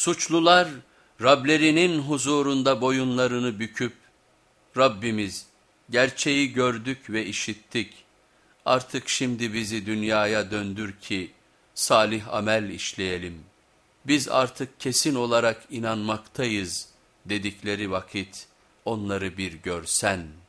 Suçlular Rablerinin huzurunda boyunlarını büküp, Rabbimiz gerçeği gördük ve işittik, artık şimdi bizi dünyaya döndür ki salih amel işleyelim. Biz artık kesin olarak inanmaktayız dedikleri vakit onları bir görsen.''